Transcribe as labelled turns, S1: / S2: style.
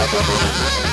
S1: Ha ha ha ha!